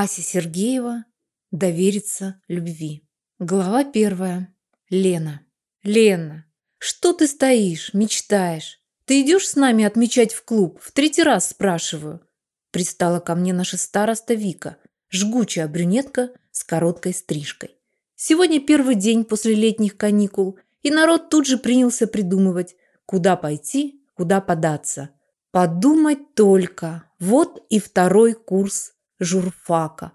Ася Сергеева «Довериться любви». Глава первая. Лена. Лена, что ты стоишь, мечтаешь? Ты идешь с нами отмечать в клуб? В третий раз спрашиваю. Пристала ко мне наша староста Вика, жгучая брюнетка с короткой стрижкой. Сегодня первый день после летних каникул, и народ тут же принялся придумывать, куда пойти, куда податься. Подумать только, вот и второй курс журфака.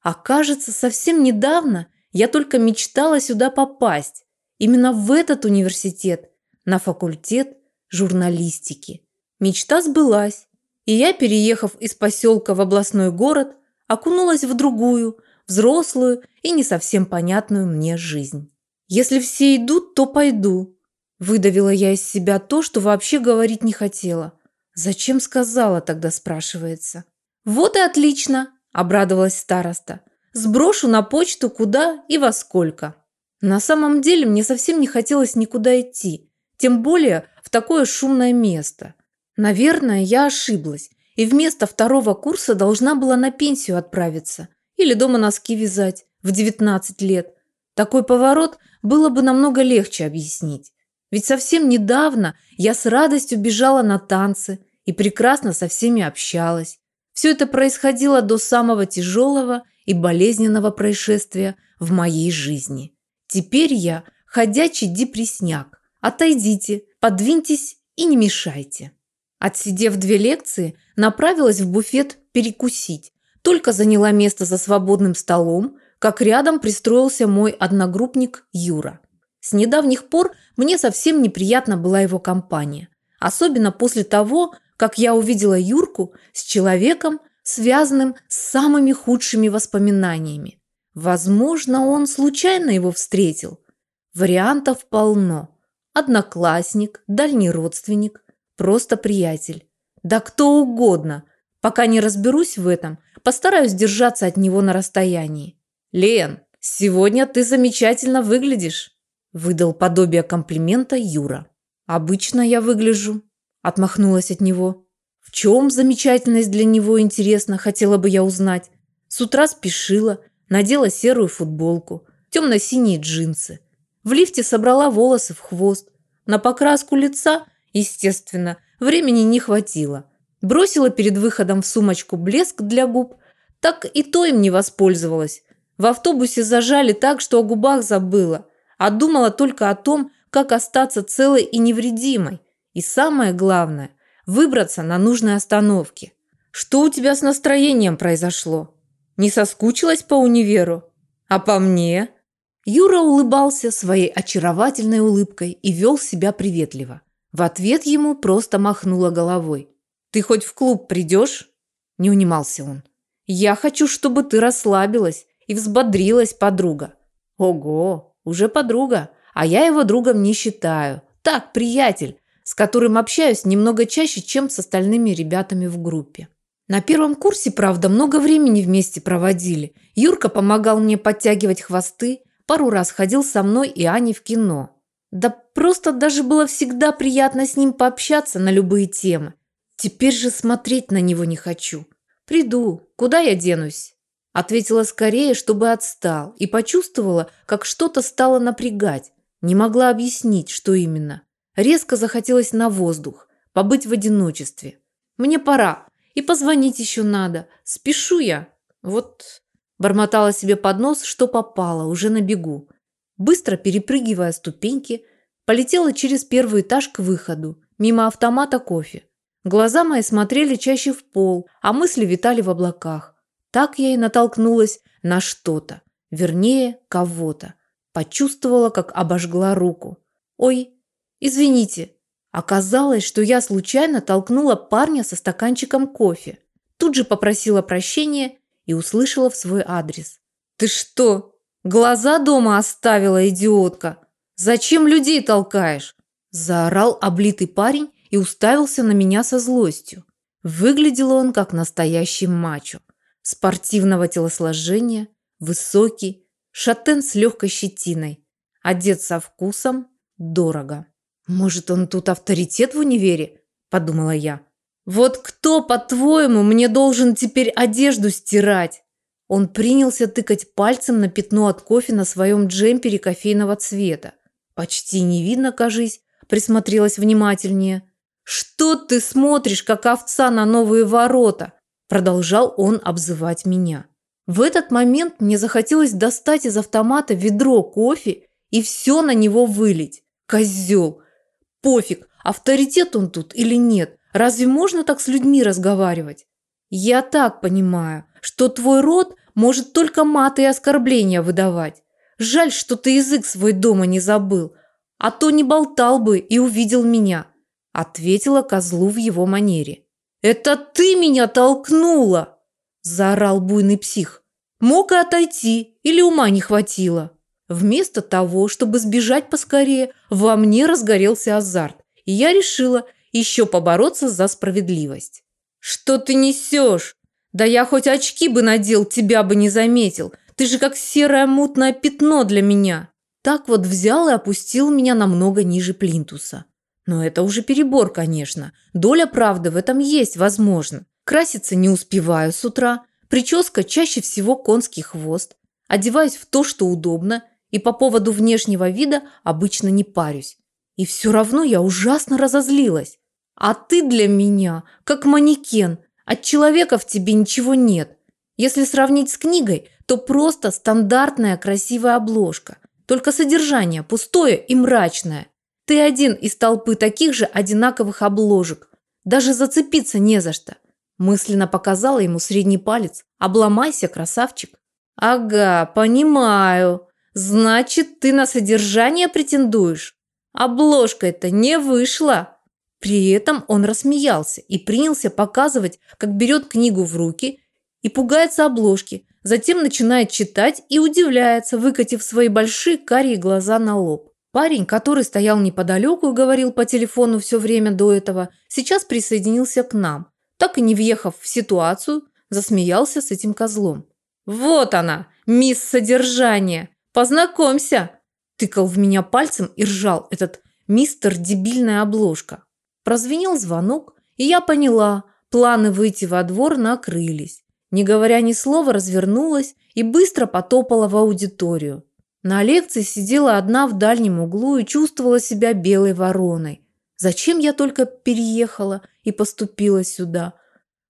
А кажется, совсем недавно я только мечтала сюда попасть. Именно в этот университет, на факультет журналистики. Мечта сбылась, и я, переехав из поселка в областной город, окунулась в другую, взрослую и не совсем понятную мне жизнь. Если все идут, то пойду. Выдавила я из себя то, что вообще говорить не хотела. Зачем сказала тогда, спрашивается. Вот и отлично, обрадовалась староста. Сброшу на почту куда и во сколько. На самом деле мне совсем не хотелось никуда идти, тем более в такое шумное место. Наверное, я ошиблась, и вместо второго курса должна была на пенсию отправиться или дома носки вязать в 19 лет. Такой поворот было бы намного легче объяснить. Ведь совсем недавно я с радостью бежала на танцы и прекрасно со всеми общалась. Все это происходило до самого тяжелого и болезненного происшествия в моей жизни. Теперь я ходячий депресняк. Отойдите, подвиньтесь и не мешайте. Отсидев две лекции, направилась в буфет перекусить. Только заняла место за свободным столом, как рядом пристроился мой одногруппник Юра. С недавних пор мне совсем неприятна была его компания. Особенно после того, как я увидела Юрку с человеком, связанным с самыми худшими воспоминаниями. Возможно, он случайно его встретил. Вариантов полно. Одноклассник, дальний родственник, просто приятель. Да кто угодно. Пока не разберусь в этом, постараюсь держаться от него на расстоянии. «Лен, сегодня ты замечательно выглядишь», – выдал подобие комплимента Юра. «Обычно я выгляжу», Отмахнулась от него. В чем замечательность для него, интересно, хотела бы я узнать. С утра спешила, надела серую футболку, темно-синие джинсы. В лифте собрала волосы в хвост. На покраску лица, естественно, времени не хватило. Бросила перед выходом в сумочку блеск для губ. Так и то им не воспользовалась. В автобусе зажали так, что о губах забыла. А думала только о том, как остаться целой и невредимой. И самое главное – выбраться на нужной остановке. Что у тебя с настроением произошло? Не соскучилась по универу? А по мне? Юра улыбался своей очаровательной улыбкой и вел себя приветливо. В ответ ему просто махнула головой. «Ты хоть в клуб придешь?» Не унимался он. «Я хочу, чтобы ты расслабилась и взбодрилась, подруга». «Ого, уже подруга, а я его другом не считаю. Так, приятель, с которым общаюсь немного чаще, чем с остальными ребятами в группе. На первом курсе, правда, много времени вместе проводили. Юрка помогал мне подтягивать хвосты, пару раз ходил со мной и Аней в кино. Да просто даже было всегда приятно с ним пообщаться на любые темы. Теперь же смотреть на него не хочу. Приду, куда я денусь? Ответила скорее, чтобы отстал, и почувствовала, как что-то стало напрягать. Не могла объяснить, что именно. Резко захотелось на воздух, побыть в одиночестве. Мне пора, и позвонить еще надо. Спешу я. Вот бормотала себе под нос, что попало, уже на бегу. Быстро перепрыгивая ступеньки, полетела через первый этаж к выходу, мимо автомата кофе. Глаза мои смотрели чаще в пол, а мысли витали в облаках. Так я и натолкнулась на что-то, вернее, кого-то. Почувствовала, как обожгла руку. Ой, Извините. Оказалось, что я случайно толкнула парня со стаканчиком кофе. Тут же попросила прощения и услышала в свой адрес. Ты что, глаза дома оставила, идиотка? Зачем людей толкаешь? Заорал облитый парень и уставился на меня со злостью. Выглядел он как настоящий мачо. Спортивного телосложения, высокий, шатен с легкой щетиной, одет со вкусом, дорого. «Может, он тут авторитет в универе?» – подумала я. «Вот кто, по-твоему, мне должен теперь одежду стирать?» Он принялся тыкать пальцем на пятно от кофе на своем джемпере кофейного цвета. Почти не видно, кажись, присмотрелась внимательнее. «Что ты смотришь, как овца на новые ворота?» Продолжал он обзывать меня. В этот момент мне захотелось достать из автомата ведро кофе и все на него вылить. Козел! Пофиг, авторитет он тут или нет. Разве можно так с людьми разговаривать? Я так понимаю, что твой род может только маты и оскорбления выдавать. Жаль, что ты язык свой дома не забыл, а то не болтал бы и увидел меня ответила козлу в его манере. «Это ты меня толкнула!» – заорал буйный псих. «Мог и отойти, или ума не хватило». Вместо того, чтобы сбежать поскорее, во мне разгорелся азарт, и я решила еще побороться за справедливость. «Что ты несешь? Да я хоть очки бы надел, тебя бы не заметил. Ты же как серое мутное пятно для меня». Так вот взял и опустил меня намного ниже плинтуса. Но это уже перебор, конечно. Доля правды в этом есть, возможно. Краситься не успеваю с утра. Прическа чаще всего конский хвост. Одеваюсь в то, что удобно. И по поводу внешнего вида обычно не парюсь. И все равно я ужасно разозлилась. А ты для меня как манекен. От человека в тебе ничего нет. Если сравнить с книгой, то просто стандартная красивая обложка. Только содержание пустое и мрачное. Ты один из толпы таких же одинаковых обложек. Даже зацепиться не за что. Мысленно показала ему средний палец. Обломайся, красавчик. Ага, понимаю. Значит, ты на содержание претендуешь. Обложка это не вышла. При этом он рассмеялся и принялся показывать, как берет книгу в руки и пугается обложки, затем начинает читать и удивляется, выкатив свои большие карие глаза на лоб. Парень, который стоял неподалеку и говорил по телефону все время до этого, сейчас присоединился к нам. Так и не въехав в ситуацию, засмеялся с этим козлом. «Вот она, мисс Содержание! Познакомься!» Тыкал в меня пальцем и ржал этот мистер дебильная обложка. Прозвенел звонок, и я поняла, планы выйти во двор накрылись. Не говоря ни слова, развернулась и быстро потопала в аудиторию. На лекции сидела одна в дальнем углу и чувствовала себя белой вороной. Зачем я только переехала и поступила сюда?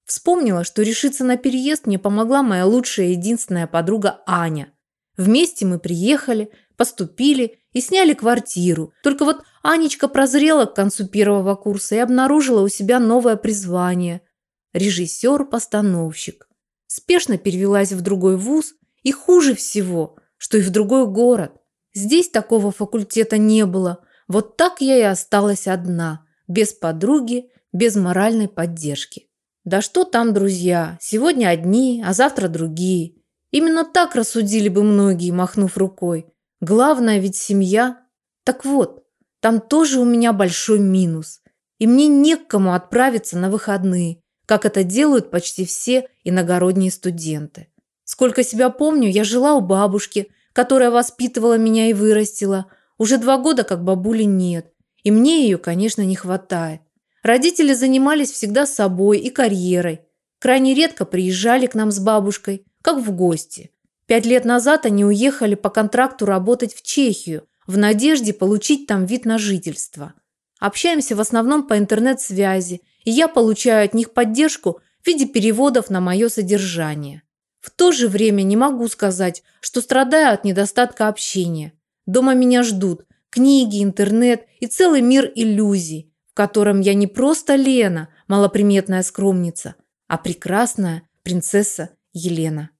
Вспомнила, что решиться на переезд мне помогла моя лучшая единственная подруга Аня. Вместе мы приехали, поступили и сняли квартиру. Только вот Анечка прозрела к концу первого курса и обнаружила у себя новое призвание – режиссер-постановщик. Спешно перевелась в другой вуз и хуже всего – что и в другой город. Здесь такого факультета не было. Вот так я и осталась одна, без подруги, без моральной поддержки. Да что там, друзья, сегодня одни, а завтра другие. Именно так рассудили бы многие, махнув рукой. Главное ведь семья. Так вот, там тоже у меня большой минус. И мне не к кому отправиться на выходные, как это делают почти все иногородние студенты. Сколько себя помню, я жила у бабушки, которая воспитывала меня и вырастила. Уже два года как бабули нет. И мне ее, конечно, не хватает. Родители занимались всегда собой и карьерой. Крайне редко приезжали к нам с бабушкой, как в гости. Пять лет назад они уехали по контракту работать в Чехию, в надежде получить там вид на жительство. Общаемся в основном по интернет-связи, и я получаю от них поддержку в виде переводов на мое содержание. В то же время не могу сказать, что страдаю от недостатка общения. Дома меня ждут книги, интернет и целый мир иллюзий, в котором я не просто Лена, малоприметная скромница, а прекрасная принцесса Елена.